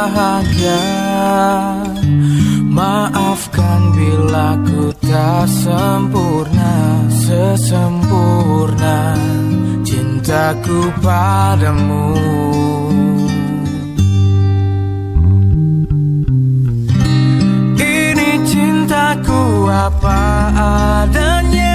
bahagia. Maafkan bila ku tak sempurna Sesempurna cintaku padamu. Ini cintaku apa adanya?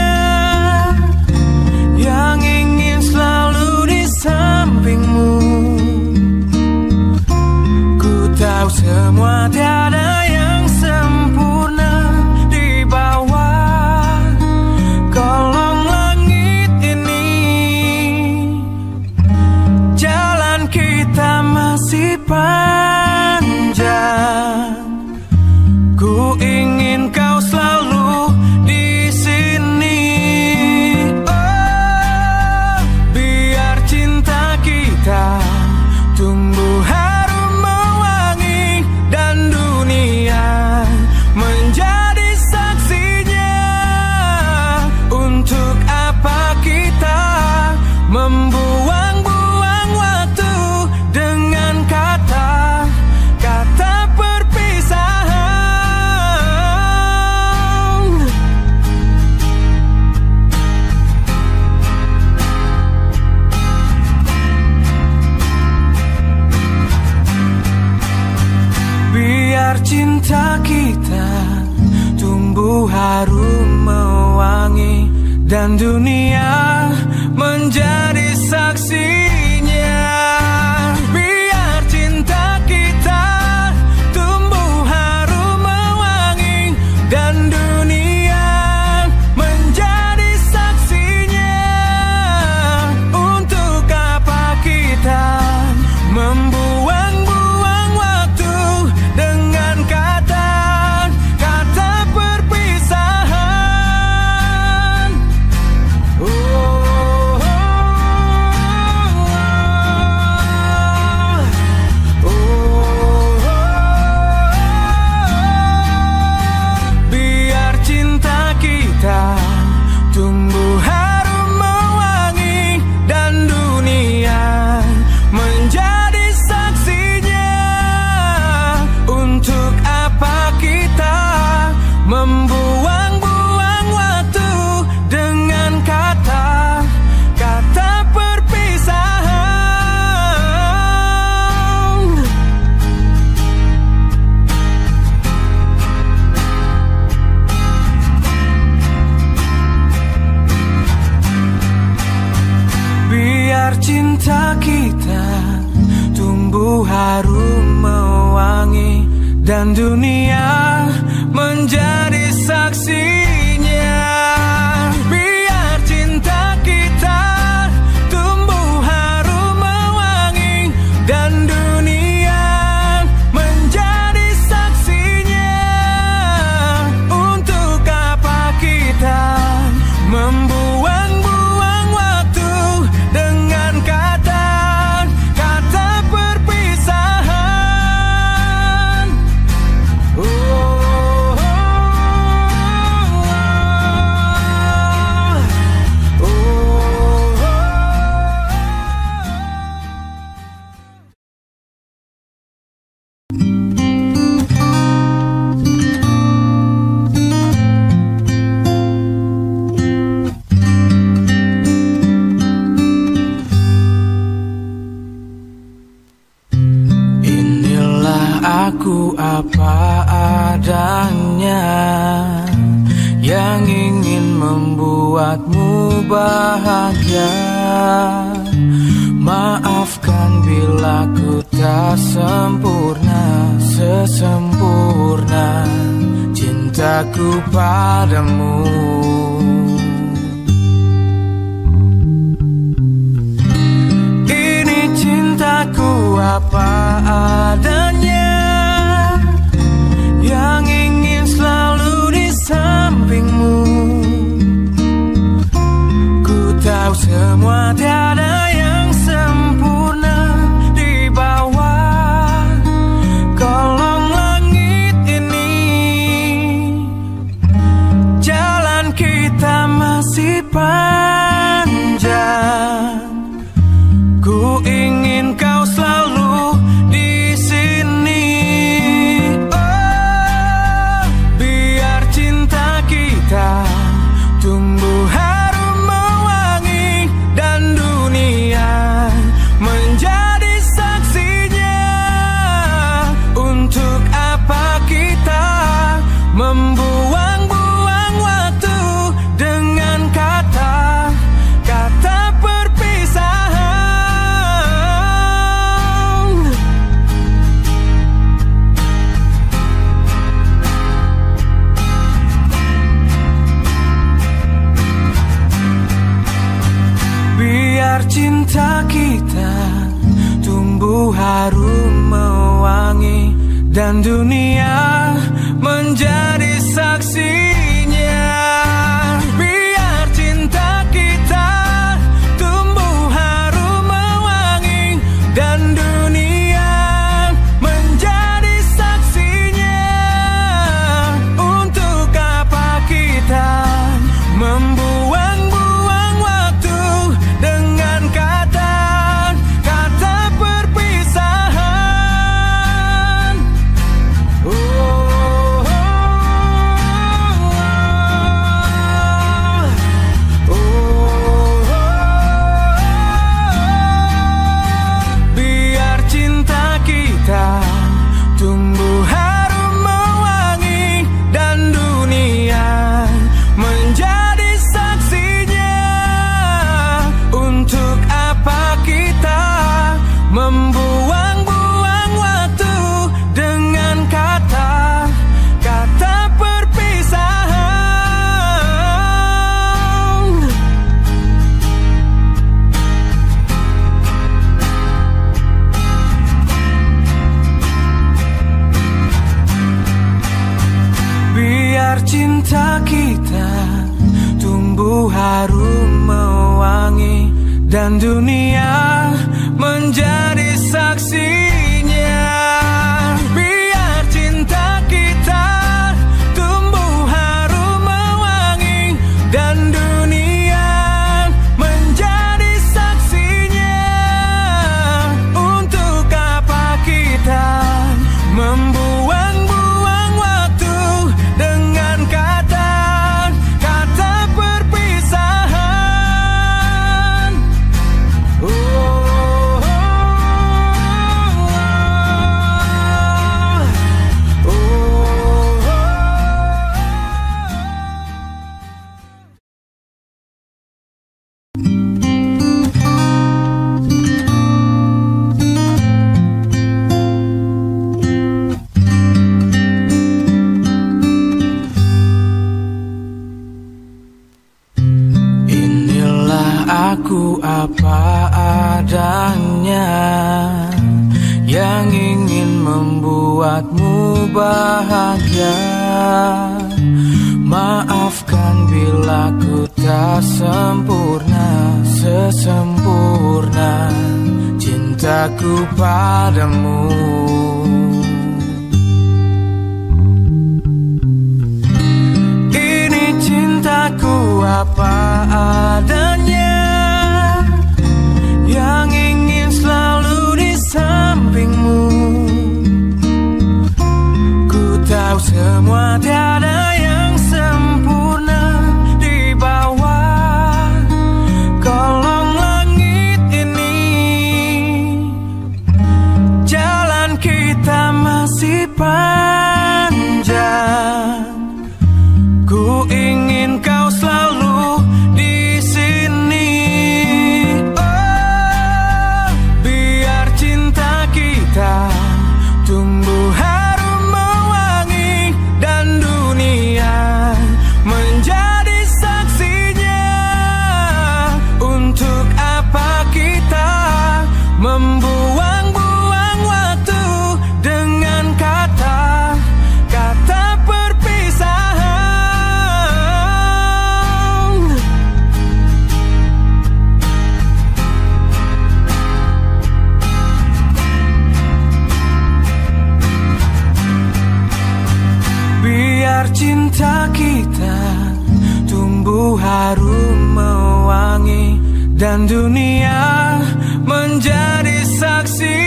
dan dunia menjadi dan dunia menjadi cintaku padamu. Ini cintaku apa adanya Yang ingin selalu di sampingmu? Ku tahu semua tiada cinta kita tumbuh harum mewangi dan dunia menjadi cinta kita tumbuh harum mewangi dan dunia menjadi saksi adanya yang ingin membuatmu bahagia. Maafkan bila ku tak sempurna, sesempurna cintaku padamu. Cinta kita tumbuh harum mewangi dan dunia menjadi saksi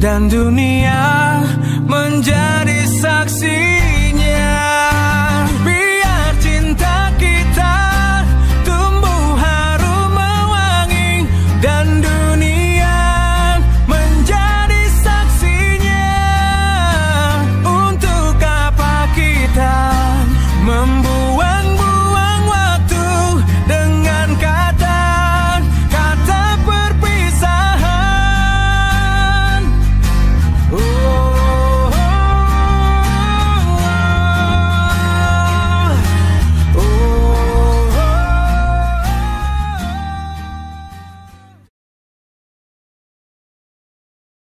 dan dunia menjadi saksi